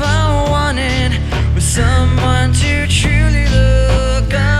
You've wanted was someone to truly look up